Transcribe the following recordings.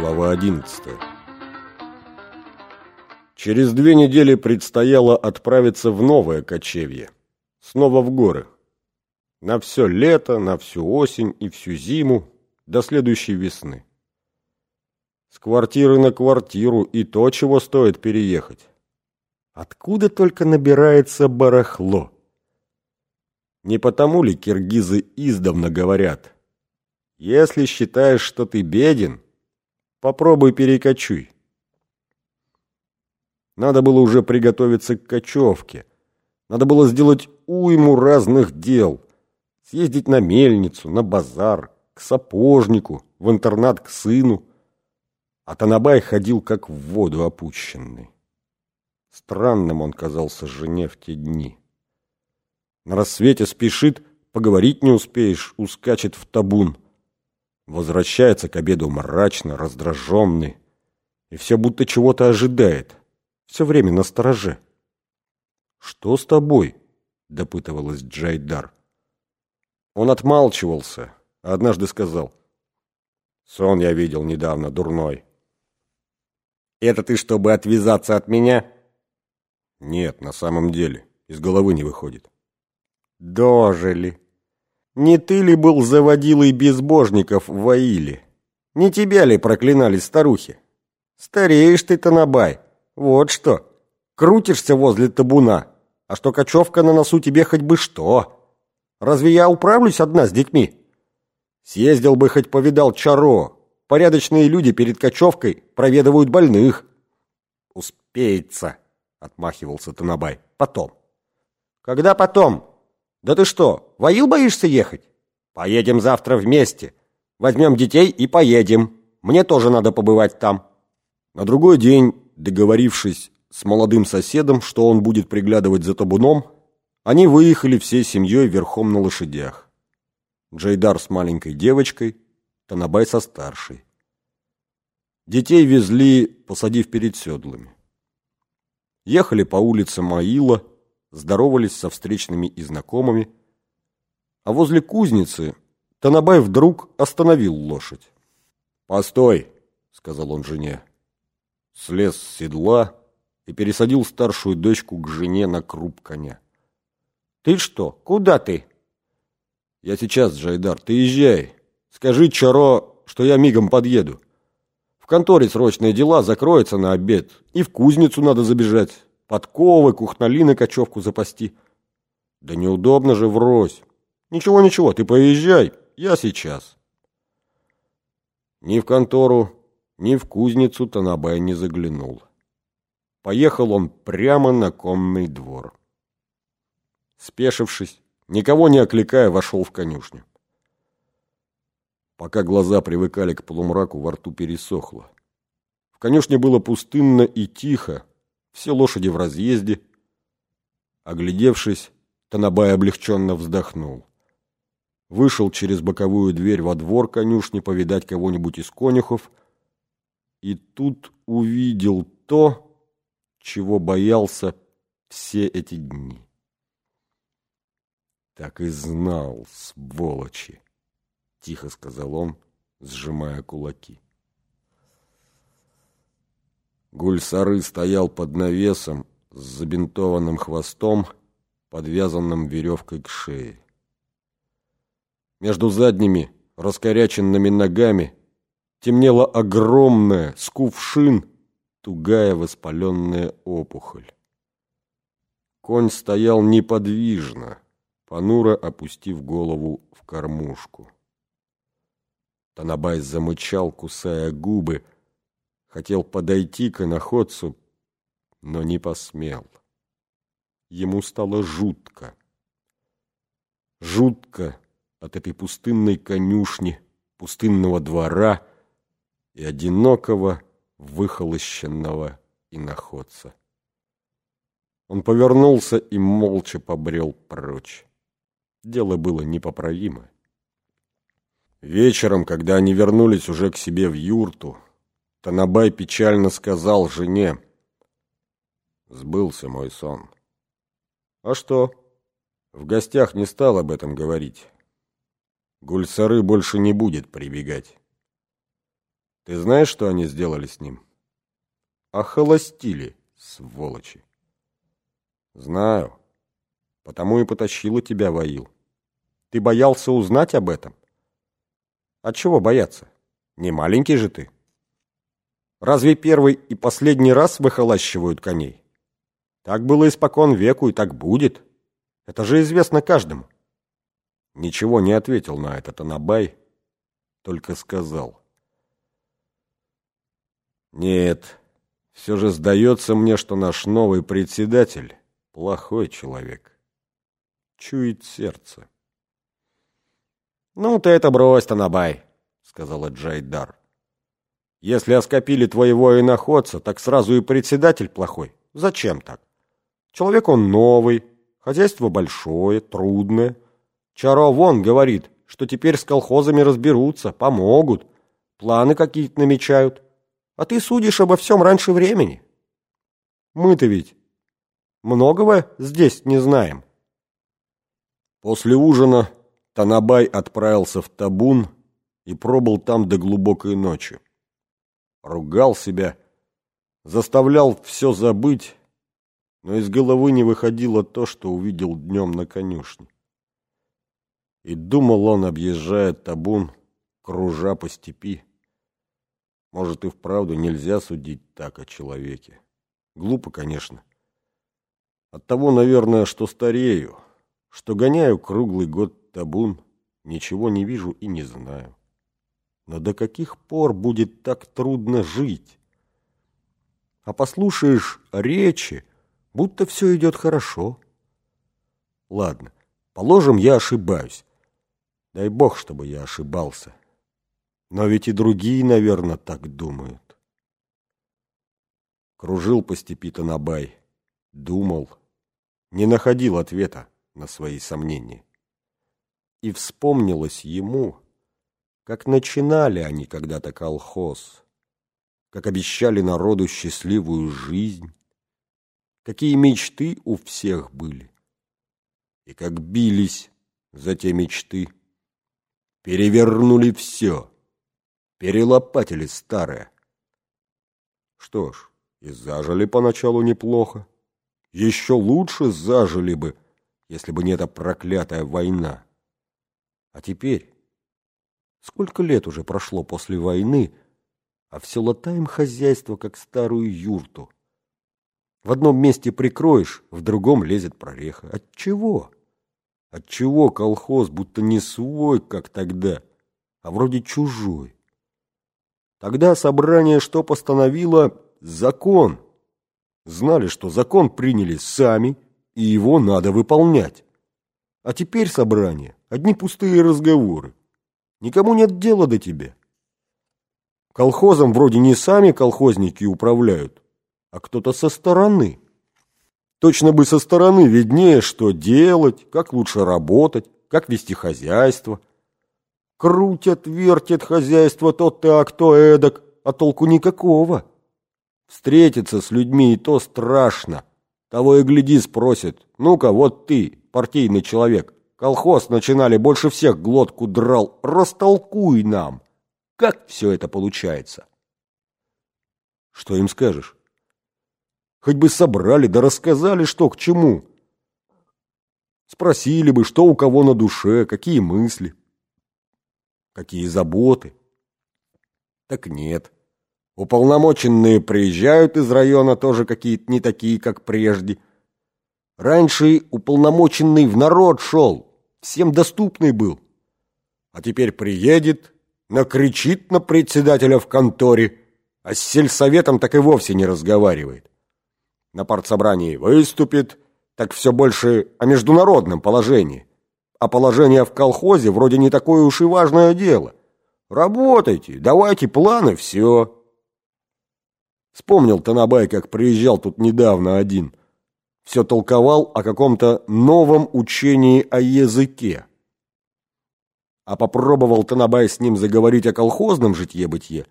Глава 11 Через две недели предстояло отправиться в новое кочевье. Снова в горы. На все лето, на всю осень и всю зиму, до следующей весны. С квартиры на квартиру и то, чего стоит переехать. Откуда только набирается барахло? Не потому ли киргизы издавна говорят, если считаешь, что ты беден, попробуй перекочуй. Надо было уже приготовиться к кочевке. Надо было сделать уйму разных дел. Съездить на мельницу, на базар, к сапожнику, в интернат к сыну. А Танабай ходил как в воду опущенный. Странным он казался жене в те дни. На рассвете спешит, поговорить не успеешь, ускачет в табун. Возвращается к обеду мрачно, раздраженный. И все будто чего-то ожидает. Все время на стороже. «Что с тобой?» — допытывалась Джайдар. Он отмалчивался, а однажды сказал. «Сон я видел недавно, дурной». «Это ты, чтобы отвязаться от меня?» «Нет, на самом деле. Из головы не выходит». Дожили. Не ты ли был заводилой безбожников в Аиле? Не тебя ли проклинали старухи? Стареешь ты, Танабай. Вот что. Крутишься возле табуна. А что кочевка на носу тебе хоть бы что? Разве я управлюсь одна с детьми? Съездил бы, хоть повидал Чаро. Порядочные люди перед кочевкой проведывают больных. Успеется, отмахивался Танабай. Потом. Когда потом? Да ты что, в боишься ехать? Поедем завтра вместе. Возьмем детей и поедем. Мне тоже надо побывать там. На другой день, договорившись с молодым соседом, что он будет приглядывать за табуном, они выехали всей семьей верхом на лошадях. Джейдар с маленькой девочкой, Танабай со старшей. Детей везли, посадив перед седлами. Ехали по улицам Аила, здоровались со встречными и знакомыми, а возле кузницы Танабай вдруг остановил лошадь. «Постой!» — сказал он жене. Слез с седла и пересадил старшую дочку к жене на круп коня. «Ты что? Куда ты?» «Я сейчас, Джайдар, ты езжай. Скажи Чаро, что я мигом подъеду. В конторе срочные дела, закроется на обед, и в кузницу надо забежать подковы, кухнали кочевку запасти. Да неудобно же врозь. Ничего, ничего, ты поезжай, я сейчас. Ни в контору, ни в кузницу Танабай не заглянул. Поехал он прямо на конный двор. Спешившись, никого не окликая, вошел в конюшню. Пока глаза привыкали к полумраку, во рту пересохло. В конюшне было пустынно и тихо, все лошади в разъезде. Оглядевшись, Танабай облегченно вздохнул. Вышел через боковую дверь во двор конюшни повидать кого-нибудь из конюхов, и тут увидел то, чего боялся все эти дни. «Так и знал, сволочи!» — тихо сказал он, сжимая кулаки. Гульсары стоял под навесом с забинтованным хвостом, подвязанным веревкой к шее. Между задними, раскоряченными ногами, темнела огромная, с кувшин, тугая воспаленная опухоль. Конь стоял неподвижно, понуро опустив голову в кормушку. Танабай замычал, кусая губы, Хотел подойти к иноходцу, но не посмел. Ему стало жутко. Жутко от этой пустынной конюшни, пустынного двора и одинокого, выхолощенного иноходца. Он повернулся и молча побрел прочь. Дело было непоправимое. Вечером, когда они вернулись уже к себе в юрту, Танабай печально сказал жене. Сбылся мой сон. А что? В гостях не стал об этом говорить. Гульсары больше не будет прибегать. Ты знаешь, что они сделали с ним? Охолостили, сволочи. Знаю. Потому и потащила тебя, Ваил. Ты боялся узнать об этом? А чего бояться? Не маленький же ты. Разве первый и последний раз выхолащивают коней? Так было испокон веку и так будет. Это же известно каждому. Ничего не ответил на это Анабай, только сказал. Нет, все же сдается мне, что наш новый председатель плохой человек. Чует сердце. «Ну ты это брось, Танабай», — сказала Джайдар. «Если оскопили твоего иноходца, так сразу и председатель плохой. Зачем так? Человек он новый, хозяйство большое, трудное. Чаро вон говорит, что теперь с колхозами разберутся, помогут, планы какие-то намечают. А ты судишь обо всем раньше времени. Мы-то ведь многого здесь не знаем». После ужина Танабай отправился в табун и пробыл там до глубокой ночи. Ругал себя, заставлял все забыть, но из головы не выходило то, что увидел днем на конюшне. И думал он, объезжая табун, кружа по степи. Может, и вправду нельзя судить так о человеке. Глупо, конечно. Оттого, наверное, что старею, что гоняю круглый год табун, ничего не вижу и не знаю. Но до каких пор будет так трудно жить? А послушаешь речи, будто все идет хорошо. Ладно, положим, я ошибаюсь. Дай бог, чтобы я ошибался. Но ведь и другие, наверное, так думают. Кружил по степи Танабай, думал, не находил ответа на свои сомнения. И вспомнилось ему, как начинали они когда-то колхоз, как обещали народу счастливую жизнь, какие мечты у всех были, и как бились за те мечты, перевернули все, перелопатили старое. Что ж, и зажили поначалу неплохо, еще лучше зажили бы, если бы не эта проклятая война. А теперь, сколько лет уже прошло после войны, а все латаем хозяйство, как старую юрту. В одном месте прикроешь, в другом лезет прореха. От чего? От чего колхоз будто не свой, как тогда, а вроде чужой? Тогда собрание что постановило? Закон. Знали, что закон приняли сами, и его надо выполнять. А теперь собрание Одни пустые разговоры. Никому нет дела до тебя. Колхозом вроде не сами колхозники управляют, а кто-то со стороны. Точно бы со стороны виднее, что делать, как лучше работать, как вести хозяйство. Крутят, вертят хозяйство то так, то эдак, а толку никакого. Встретиться с людьми и то страшно. Того и гляди спросят, ну-ка, вот ты, партийный человек, Колхоз начинали, больше всех глотку драл. Растолкуй нам, как все это получается. Что им скажешь? Хоть бы собрали, да рассказали, что к чему. Спросили бы, что у кого на душе, какие мысли, какие заботы. Так нет. Уполномоченные приезжают из района тоже какие-то не такие, как прежде. Раньше уполномоченный в народ шел, всем доступный был. А теперь приедет, накричит на председателя в конторе, а с сельсоветом так и вовсе не разговаривает. На партсобрании выступит, так все больше о международном положении. А положение в колхозе вроде не такое уж и важное дело. Работайте, давайте планы, все. Вспомнил Танабай, как приезжал тут недавно один – все толковал о каком-то новом учении о языке. А попробовал Танабай с ним заговорить о колхозном житье-бытие.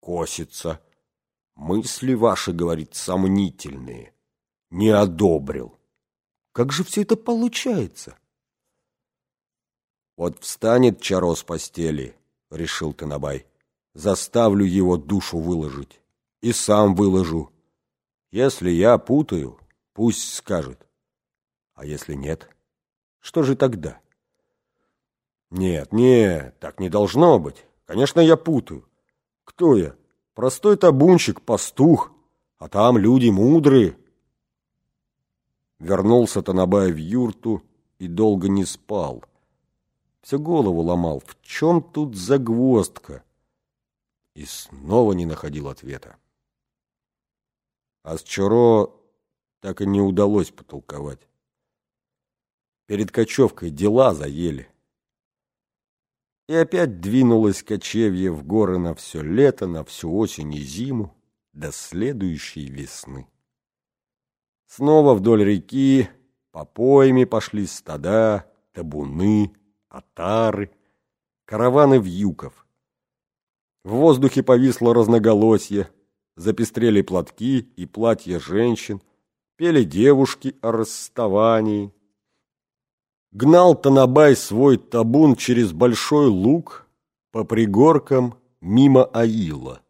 Косится. Мысли ваши, говорит, сомнительные. Не одобрил. Как же все это получается? Вот встанет Чаро с постели, решил Танабай. заставлю его душу выложить. И сам выложу. Если я путаю, пусть скажет. А если нет, что же тогда? Нет, нет, так не должно быть. Конечно, я путаю. Кто я? Простой табунщик, пастух, а там люди мудрые. Вернулся Танабай в юрту и долго не спал. Все голову ломал, в чем тут загвоздка? И снова не находил ответа. А с Чуро так и не удалось потолковать. Перед кочевкой дела заели. И опять двинулось кочевье в горы на все лето, на всю осень и зиму, до следующей весны. Снова вдоль реки по пойме пошли стада, табуны, отары, караваны вьюков. В воздухе повисло разноголосье, запестрели платки и платья женщин, пели девушки о расставании, Гнал Танабай свой табун через большой луг по пригоркам мимо Аила.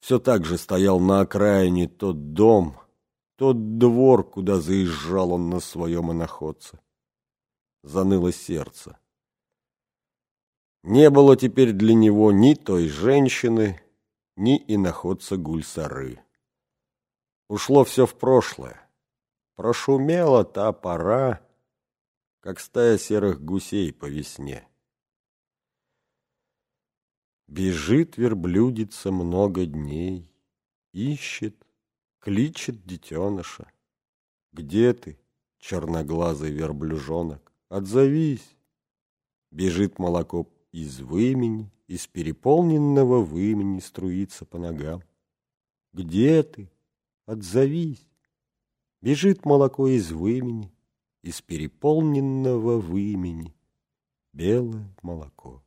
Все так же стоял на окраине тот дом, тот двор, куда заезжал он на своем иноходце. Заныло сердце. Не было теперь для него ни той женщины, ни иноходца Гульсары. Ушло все в прошлое. Прошумела та пора, как стая серых гусей по весне. Бежит верблюдица много дней, ищет, кличет детеныша. Где ты, черноглазый верблюжонок, отзовись. Бежит молоко из вымени, из переполненного вымени струится по ногам. Где ты, отзовись. Бежит молоко из вымени, из переполненного вымени белое молоко.